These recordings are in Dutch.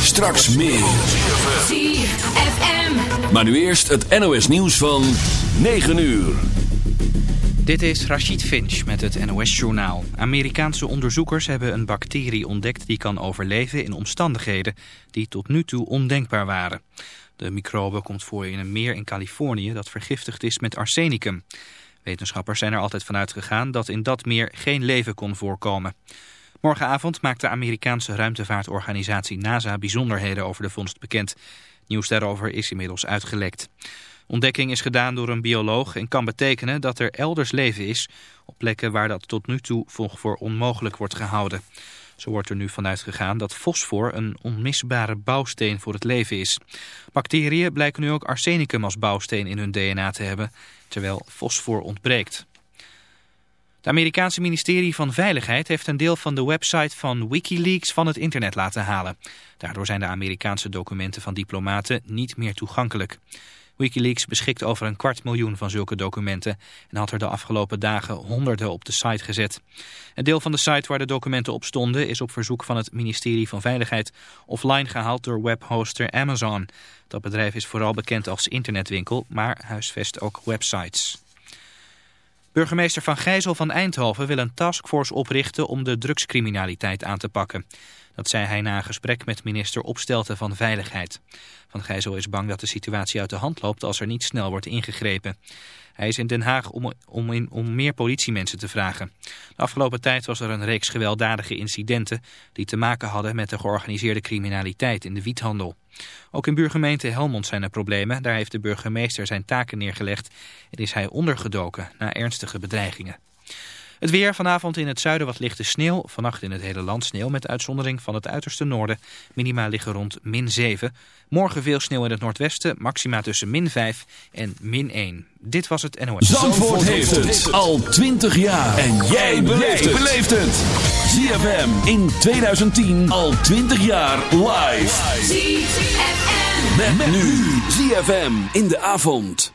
Straks meer. ZFM. Maar nu eerst het NOS nieuws van 9 uur. Dit is Rachid Finch met het NOS-journaal. Amerikaanse onderzoekers hebben een bacterie ontdekt die kan overleven in omstandigheden die tot nu toe ondenkbaar waren. De microbe komt voor in een meer in Californië dat vergiftigd is met arsenicum. Wetenschappers zijn er altijd vanuit gegaan dat in dat meer geen leven kon voorkomen. Morgenavond maakt de Amerikaanse ruimtevaartorganisatie NASA bijzonderheden over de vondst bekend. Nieuws daarover is inmiddels uitgelekt. Ontdekking is gedaan door een bioloog en kan betekenen dat er elders leven is... op plekken waar dat tot nu toe voor onmogelijk wordt gehouden. Zo wordt er nu vanuit gegaan dat fosfor een onmisbare bouwsteen voor het leven is. Bacteriën blijken nu ook arsenicum als bouwsteen in hun DNA te hebben, terwijl fosfor ontbreekt. Het Amerikaanse ministerie van Veiligheid heeft een deel van de website van Wikileaks van het internet laten halen. Daardoor zijn de Amerikaanse documenten van diplomaten niet meer toegankelijk. Wikileaks beschikt over een kwart miljoen van zulke documenten en had er de afgelopen dagen honderden op de site gezet. Een deel van de site waar de documenten op stonden is op verzoek van het ministerie van Veiligheid offline gehaald door webhoster Amazon. Dat bedrijf is vooral bekend als internetwinkel, maar huisvest ook websites. Burgemeester Van Gijzel van Eindhoven wil een taskforce oprichten om de drugscriminaliteit aan te pakken. Dat zei hij na een gesprek met minister Opstelten van Veiligheid. Van Gijzel is bang dat de situatie uit de hand loopt als er niet snel wordt ingegrepen. Hij is in Den Haag om, om, om meer politiemensen te vragen. De afgelopen tijd was er een reeks gewelddadige incidenten die te maken hadden met de georganiseerde criminaliteit in de wiethandel. Ook in buurgemeente Helmond zijn er problemen. Daar heeft de burgemeester zijn taken neergelegd en is hij ondergedoken na ernstige bedreigingen. Het weer vanavond in het zuiden wat lichte sneeuw. Vannacht in het hele land sneeuw met uitzondering van het uiterste noorden. Minima liggen rond min 7. Morgen veel sneeuw in het noordwesten. Maxima tussen min 5 en min 1. Dit was het NOS. Zandvoort, heeft het al 20 jaar. En jij beleeft het. ZFM in 2010 al 20 jaar live. ZFM. Met, met nu. ZFM in de avond.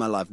My life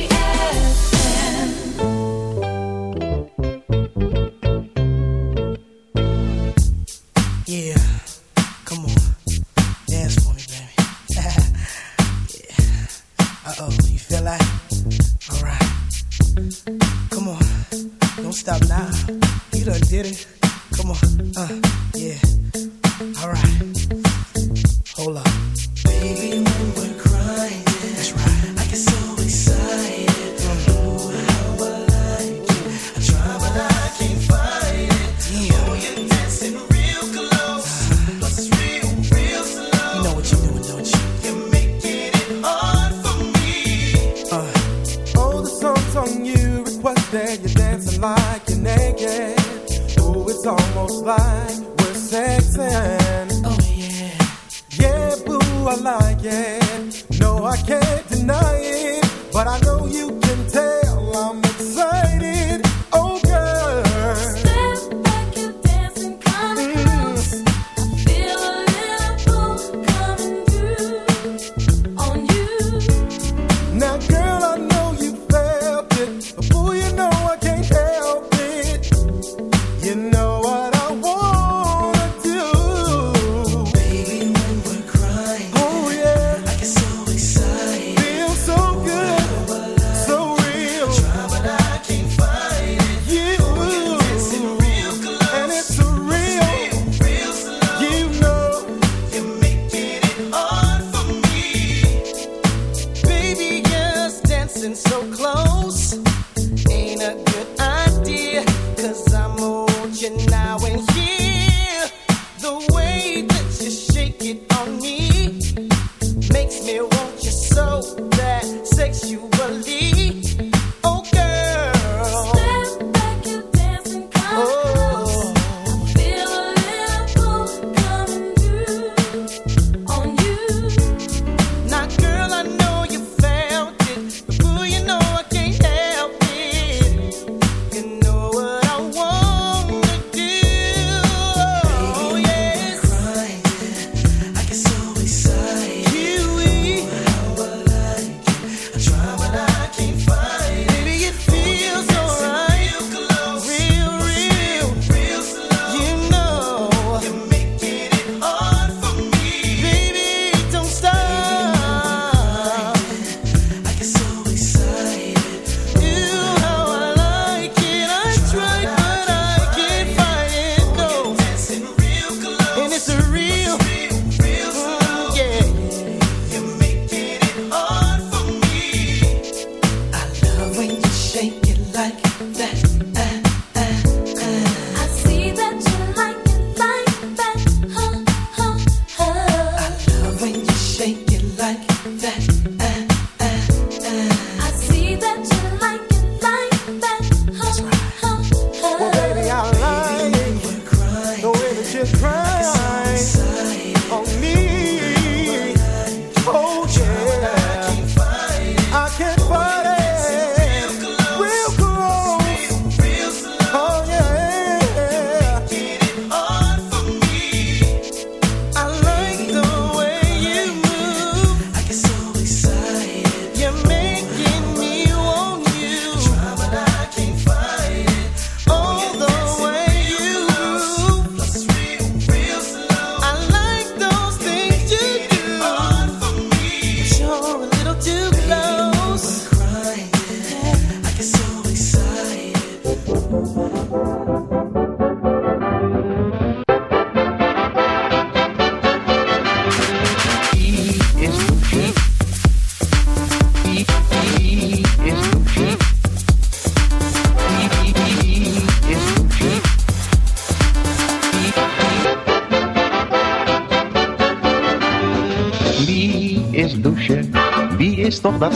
Shake it like that.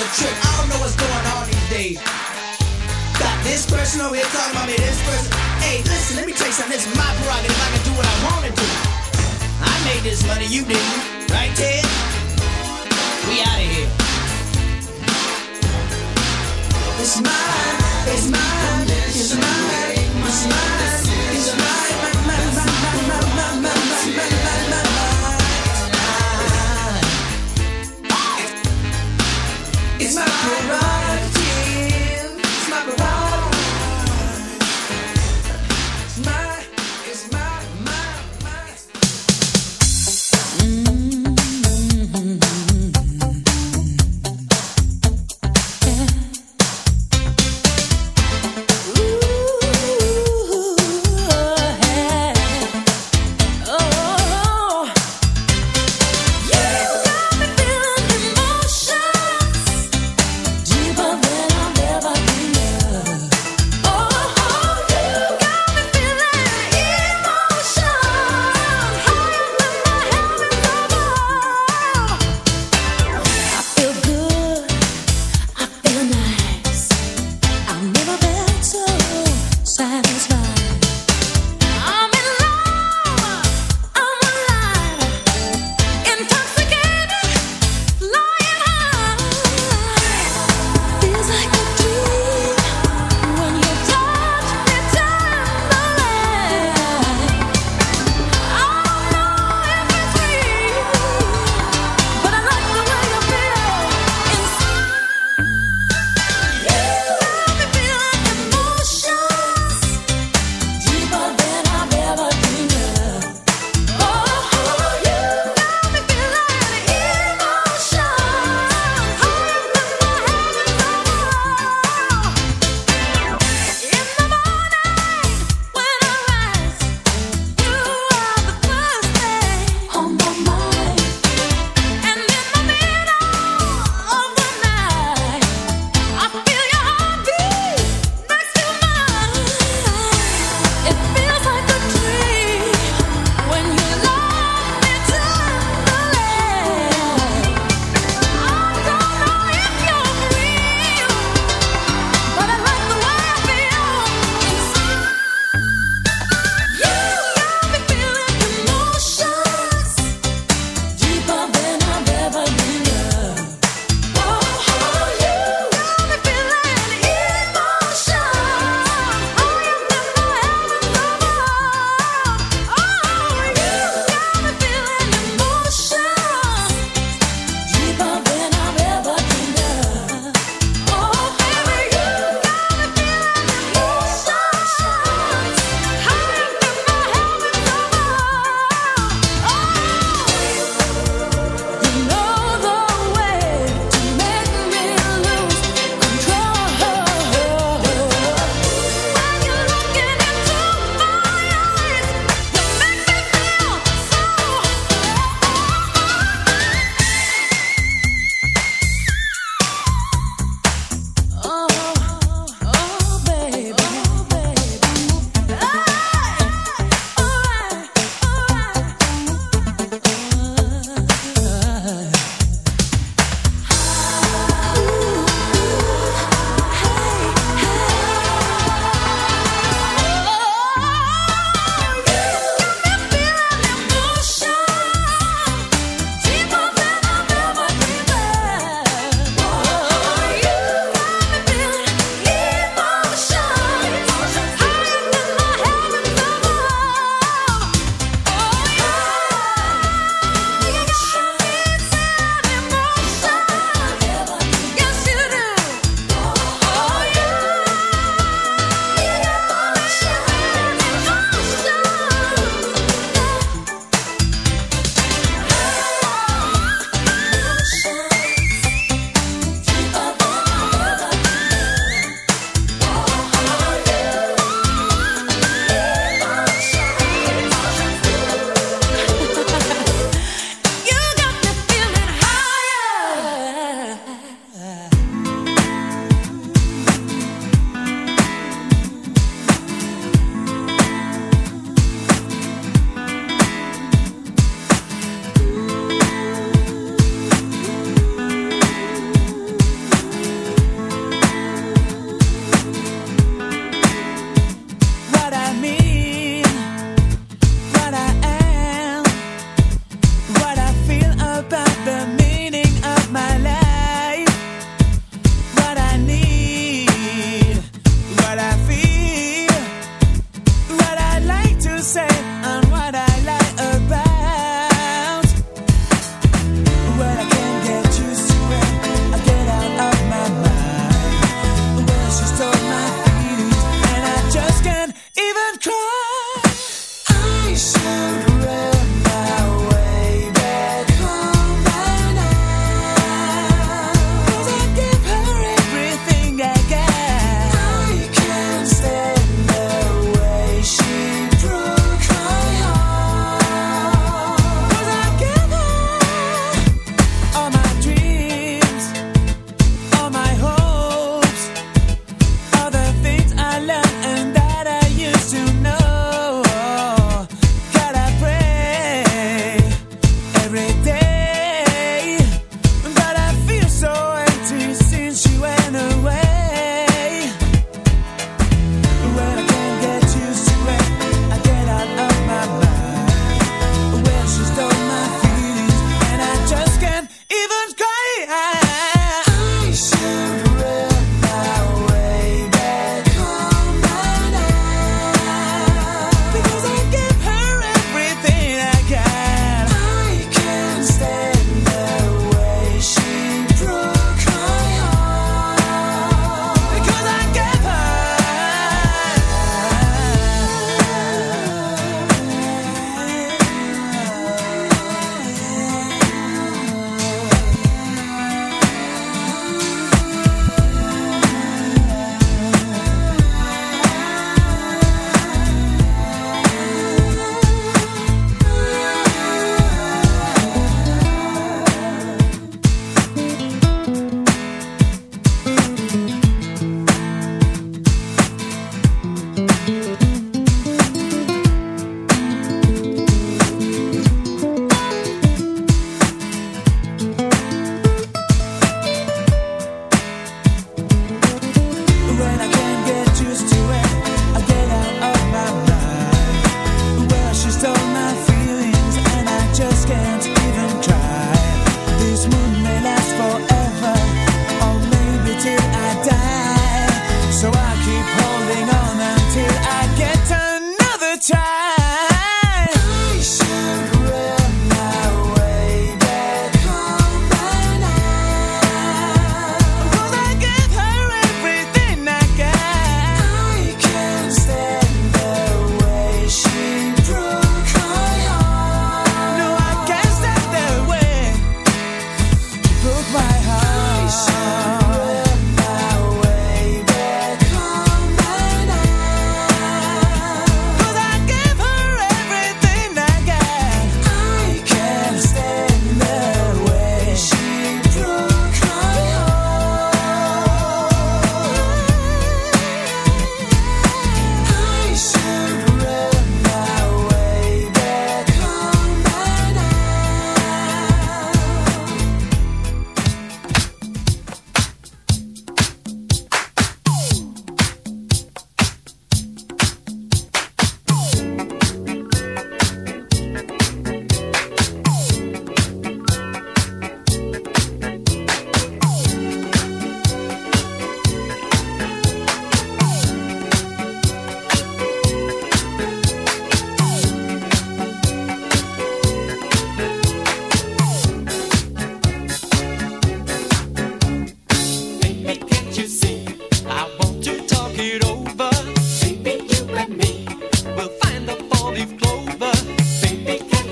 A trick. I don't know what's going on these days. Got this person over here talking about me, this person. Hey, listen, let me tell you something. This is my prerogative. I can do what I want to do. I made this money, you didn't. Right, Ted? We out of here. It's mine, it's mine, it's mine, it's mine, it's mine, yourself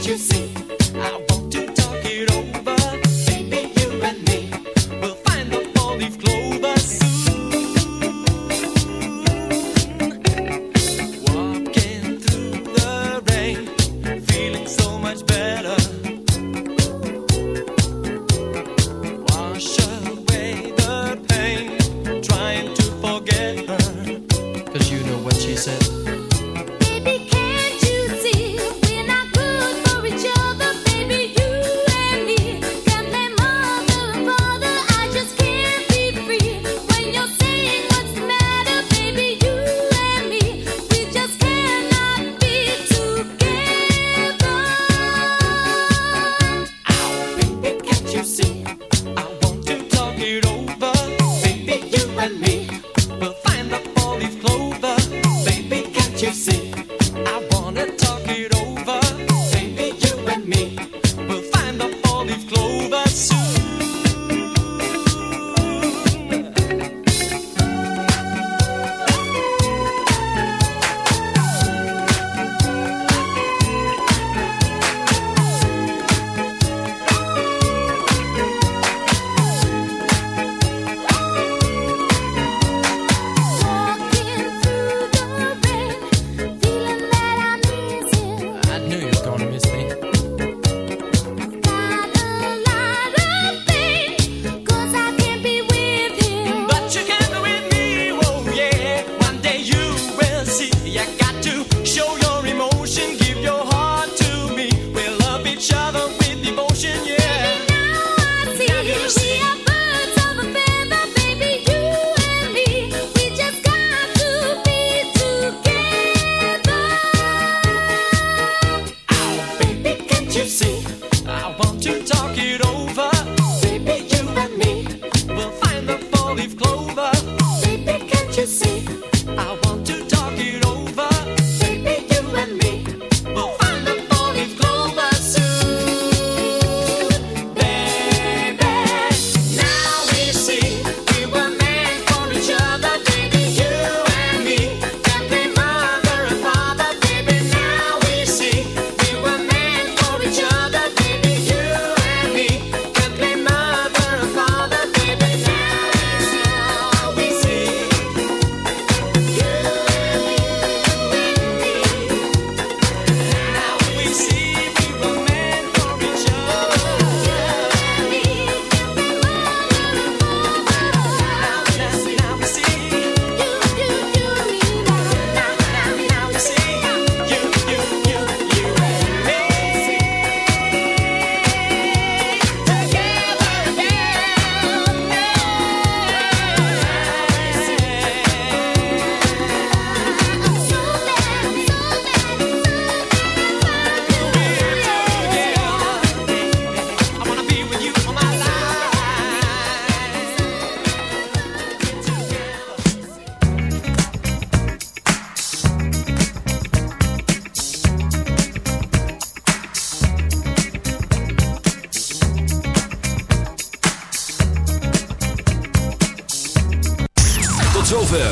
you see?